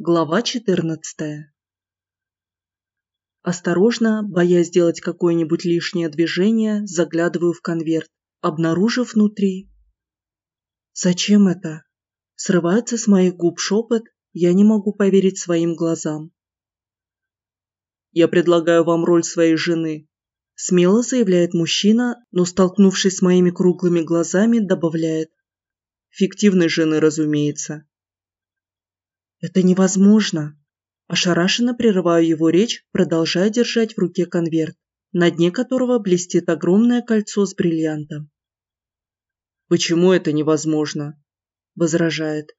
Глава 14 Осторожно, боясь сделать какое-нибудь лишнее движение, заглядываю в конверт, обнаружив внутри. Зачем это? Срывается с моих губ шепот, я не могу поверить своим глазам. Я предлагаю вам роль своей жены. Смело заявляет мужчина, но, столкнувшись с моими круглыми глазами, добавляет. Фиктивной жены, разумеется. Это невозможно. Ошарашенно прерываю его речь, продолжая держать в руке конверт, на дне которого блестит огромное кольцо с бриллиантом. «Почему это невозможно?» – возражает.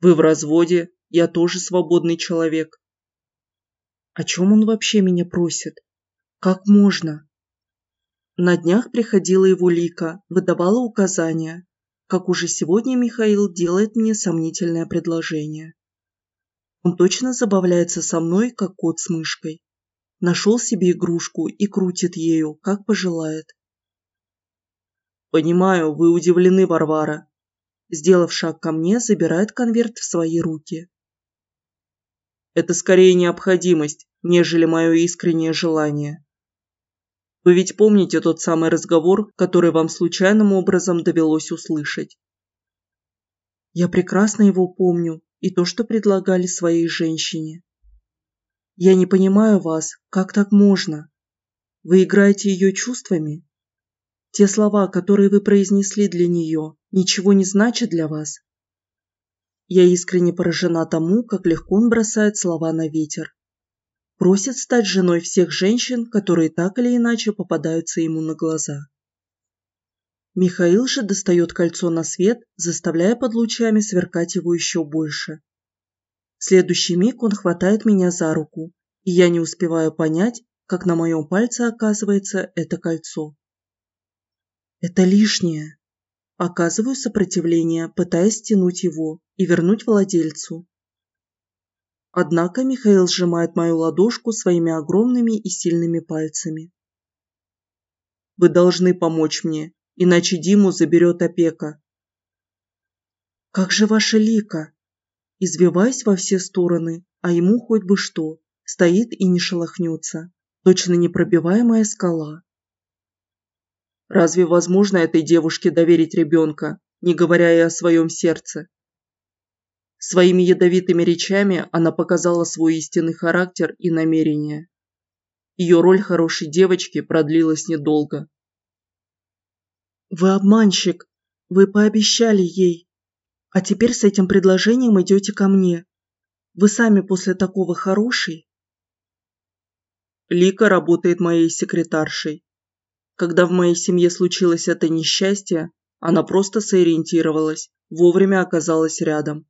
«Вы в разводе, я тоже свободный человек». О чем он вообще меня просит? Как можно? На днях приходила его лика, выдавала указания, как уже сегодня Михаил делает мне сомнительное предложение. Он точно забавляется со мной, как кот с мышкой. Нашел себе игрушку и крутит ею, как пожелает. «Понимаю, вы удивлены, Варвара». Сделав шаг ко мне, забирает конверт в свои руки. «Это скорее необходимость, нежели мое искреннее желание. Вы ведь помните тот самый разговор, который вам случайным образом довелось услышать? Я прекрасно его помню и то, что предлагали своей женщине. Я не понимаю вас, как так можно? Вы играете ее чувствами? Те слова, которые вы произнесли для нее, ничего не значат для вас? Я искренне поражена тому, как легко он бросает слова на ветер просит стать женой всех женщин, которые так или иначе попадаются ему на глаза. Михаил же достает кольцо на свет, заставляя под лучами сверкать его еще больше. В следующий миг он хватает меня за руку, и я не успеваю понять, как на моем пальце оказывается это кольцо. Это лишнее. Оказываю сопротивление, пытаясь стянуть его и вернуть владельцу. Однако Михаил сжимает мою ладошку своими огромными и сильными пальцами. «Вы должны помочь мне, иначе Диму заберет опека». «Как же ваша лика?» Извиваясь во все стороны, а ему хоть бы что, стоит и не шелохнется, точно непробиваемая скала. Разве возможно этой девушке доверить ребенка, не говоря и о своем сердце? Своими ядовитыми речами она показала свой истинный характер и намерения. Ее роль хорошей девочки продлилась недолго. «Вы обманщик! Вы пообещали ей! А теперь с этим предложением идете ко мне. Вы сами после такого хороший?» Лика работает моей секретаршей. Когда в моей семье случилось это несчастье, она просто сориентировалась, вовремя оказалась рядом.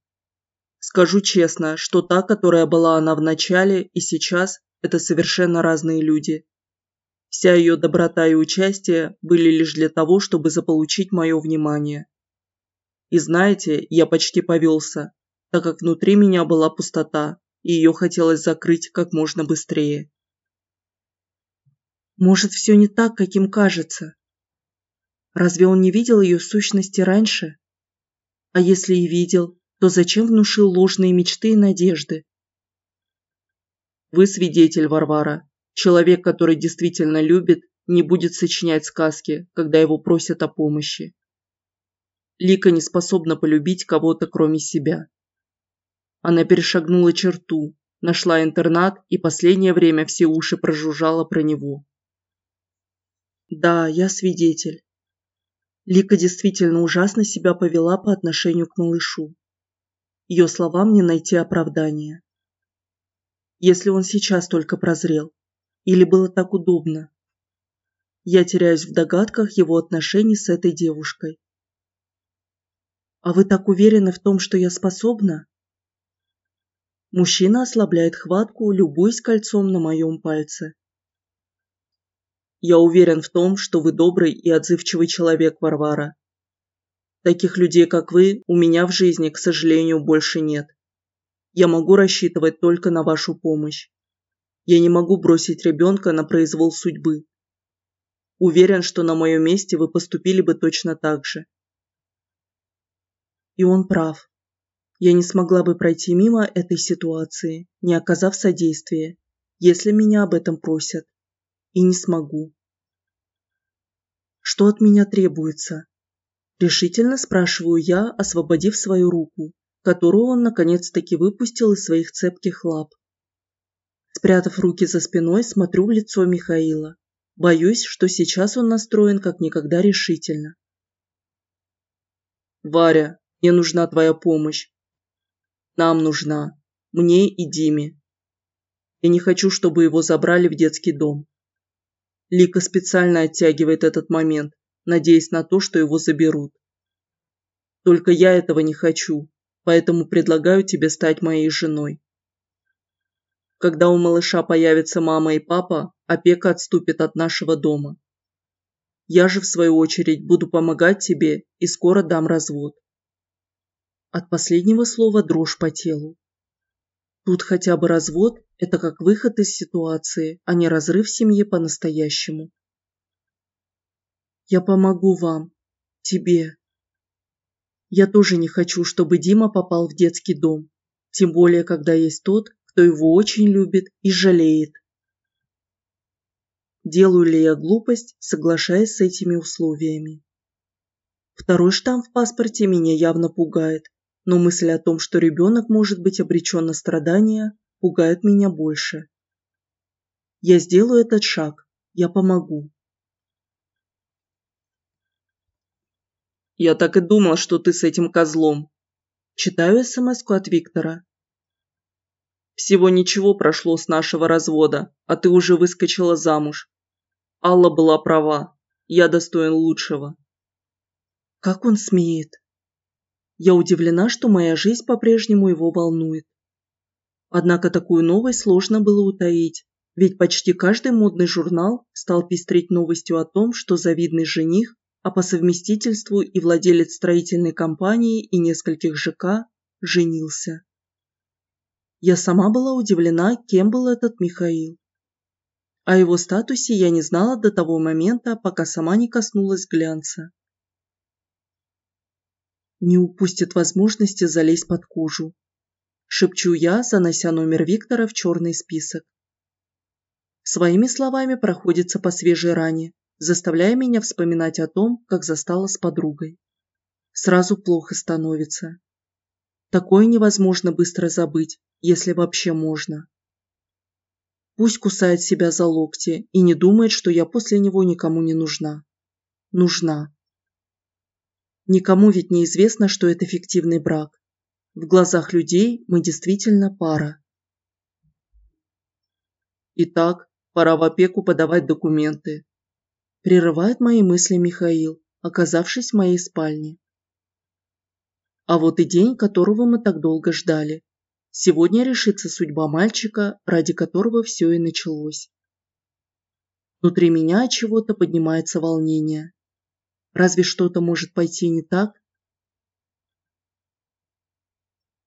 Скажу честно, что та, которая была она в начале и сейчас, это совершенно разные люди. Вся ее доброта и участие были лишь для того, чтобы заполучить мое внимание. И знаете, я почти повелся, так как внутри меня была пустота, и ее хотелось закрыть как можно быстрее. Может, все не так, каким кажется? Разве он не видел ее сущности раньше? А если и видел, то зачем внушил ложные мечты и надежды? Вы свидетель, Варвара. Человек, который действительно любит, не будет сочинять сказки, когда его просят о помощи. Лика не способна полюбить кого-то, кроме себя. Она перешагнула черту, нашла интернат и последнее время все уши прожужжала про него. Да, я свидетель. Лика действительно ужасно себя повела по отношению к малышу ее словам не найти оправдания. Если он сейчас только прозрел, или было так удобно. Я теряюсь в догадках его отношений с этой девушкой. А вы так уверены в том, что я способна? Мужчина ослабляет хватку, любуясь кольцом на моем пальце. Я уверен в том, что вы добрый и отзывчивый человек, Варвара. Таких людей, как вы, у меня в жизни, к сожалению, больше нет. Я могу рассчитывать только на вашу помощь. Я не могу бросить ребенка на произвол судьбы. Уверен, что на моем месте вы поступили бы точно так же. И он прав. Я не смогла бы пройти мимо этой ситуации, не оказав содействия, если меня об этом просят. И не смогу. Что от меня требуется? Решительно спрашиваю я, освободив свою руку, которую он наконец-таки выпустил из своих цепких лап. Спрятав руки за спиной, смотрю в лицо Михаила. Боюсь, что сейчас он настроен как никогда решительно. «Варя, мне нужна твоя помощь. Нам нужна. Мне и Диме. Я не хочу, чтобы его забрали в детский дом. Лика специально оттягивает этот момент, надеясь на то, что его заберут. Только я этого не хочу, поэтому предлагаю тебе стать моей женой. Когда у малыша появятся мама и папа, опека отступит от нашего дома. Я же, в свою очередь, буду помогать тебе и скоро дам развод. От последнего слова дрожь по телу. Тут хотя бы развод – это как выход из ситуации, а не разрыв семьи по-настоящему. Я помогу вам. Тебе. Я тоже не хочу, чтобы Дима попал в детский дом. Тем более, когда есть тот, кто его очень любит и жалеет. Делаю ли я глупость, соглашаясь с этими условиями? Второй штамп в паспорте меня явно пугает, но мысль о том, что ребенок может быть обречен на страдания, пугает меня больше. Я сделаю этот шаг, я помогу. Я так и думал, что ты с этим козлом. Читаю смс от Виктора. Всего ничего прошло с нашего развода, а ты уже выскочила замуж. Алла была права, я достоин лучшего. Как он смеет? Я удивлена, что моя жизнь по-прежнему его волнует. Однако такую новость сложно было утаить, ведь почти каждый модный журнал стал пестрить новостью о том, что завидный жених, а по совместительству и владелец строительной компании и нескольких ЖК, женился. Я сама была удивлена, кем был этот Михаил. О его статусе я не знала до того момента, пока сама не коснулась глянца не упустит возможности залезть под кожу. Шепчу я, занося номер Виктора в черный список. Своими словами проходится по свежей ране, заставляя меня вспоминать о том, как застала с подругой. Сразу плохо становится. Такое невозможно быстро забыть, если вообще можно. Пусть кусает себя за локти и не думает, что я после него никому не нужна. Нужна. Никому ведь не известно, что это фиктивный брак. В глазах людей мы действительно пара. Итак, пора в опеку подавать документы. Прерывает мои мысли Михаил, оказавшись в моей спальне. А вот и день, которого мы так долго ждали. Сегодня решится судьба мальчика, ради которого все и началось. Внутри меня от чего-то поднимается волнение. Разве что-то может пойти не так?